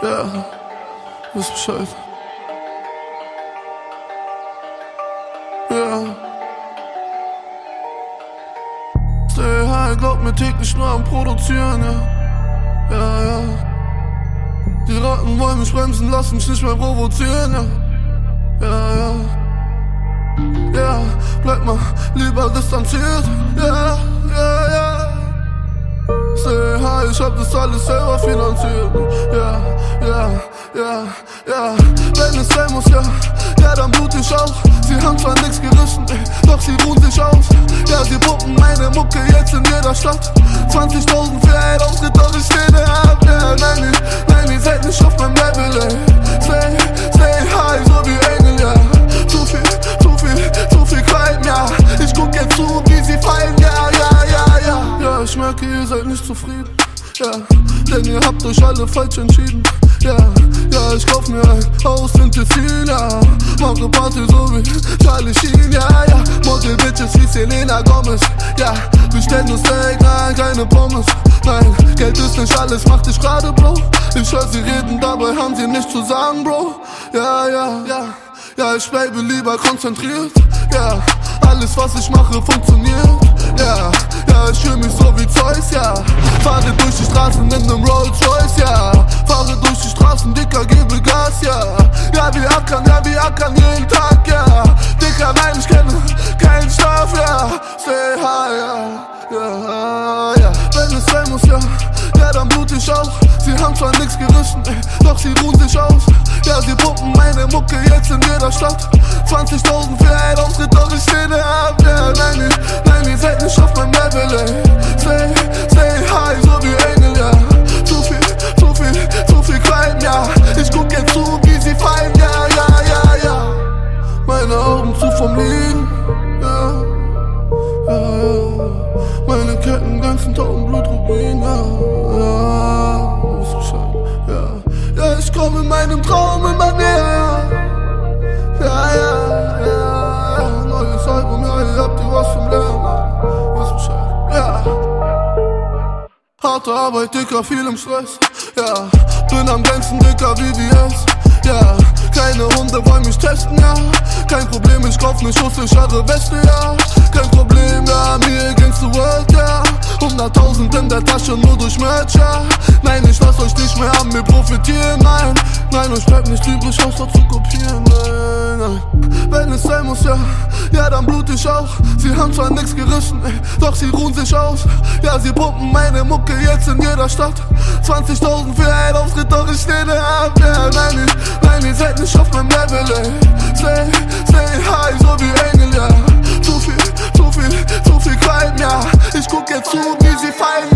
Ja, wisst Bescheid. Ja. Stay high, glaub mir täglich nur am Produzieren, ja. Ja, ja. Die Ratten wollen mich bremsen, lass mich nicht mehr provozieren, ja. Ja, ja. Ja, bleib mal lieber distanziert, ja, ja, ja. Stay high, ich hab das alles selber finanziert, ja, ja. Wenn es sein muss, ja, ja, dann blut ich auch. Sie haben zwar nix gerissen, doch sie ruhen sich aus. Ja, sie pumpen meine Mucke jetzt in jeder Stadt. 20.000 für ein Auftritt, doch ich stehe ab. Ja, nein, ich, nein, ihr seid nicht auf meinem Level, ey. Stay, stay high, so wie Engel, ja. Zu viel, zu viel, zu viel Crime, ja. Ich guck jetzt zu, wie sie fallen, ja, ja, ja, ja. Ja, ich merke, ihr seid nicht zufrieden. Ja, denn ihr habt euch alle falsch entschieden. Ja, ja, ich kauf mir ein Haus in Tessin, ja. Mache Party so wie Charlie Sheen, ja, ja. Model Bitches wie Selena Gomez, ja. Bestell nur Steak, nein, keine Pommes. Nein, Geld ist nicht alles, macht dich gerade, Bro. Ich hör sie reden, dabei haben sie nichts zu sagen, Bro. Ja, ja, ja. Ja, ich bleibe lieber konzentriert. Ja, alles was ich mache funktioniert. Ja, ja, ich fühl mich so wie Zeus, ja. Fahre durch die Straßen in nem Rolls Gas, ja. Ja, wir ackern, ja, wir ackern jeden Tag, ja. Dicker, nein, ich kenne keinen Schlaf, ja. Stay high, ja, ja, ja. Wenn es sein muss, ja, ja, dann blut ich auch. Sie haben zwar nix gerissen, ey, doch sie ruhen sich aus. Ja, sie pumpen meine Mucke jetzt in jeder Stadt. 20.000 für ein Auftritt, doch ich stehe ab. Ja, nein, ich, nein, ihr seid nicht auf meinem Level, ey. Stay, stay high, so wie Engel, komme in meinem Traum immer näher, ja. Ja, ja. Neues Album, ja, ihr habt ihr was vom Lernen. Wisst Bescheid, ja. Harte Arbeit, Dicker, viel im Stress. Ja, bin am glänzen, Dicker, VVS. Ja, keine Hunde wollen mich testen, ja. Kein Problem, ich kauf ne schusssichere Weste, ja. Kein Problem, ja, mir against the world, ja. 100.000 in der Tasche, nur durch Merch, ja. Nein, ich lass euch nicht mehr an mir profitieren, nein. Nein, euch bleibt nicht übrig, außer zu kopieren, nein, nein. Wenn es sein muss, ja, ja, dann blut ich auch. Sie haben zwar nix gerissen, ey, doch sie ruhen sich aus. Ja, sie pumpen meine Mucke jetzt in jeder Stadt. 20.000 für ein Auftritt, doch ich stehe ab. Ja, nein, ich, nein, ihr seid nicht auf meinem Level, ey. Stay, stay high, so wie Engel, ja. Zu viel, zu viel, zu viel Crime, ja. Ich guck jetzt zu, wie sie fallen,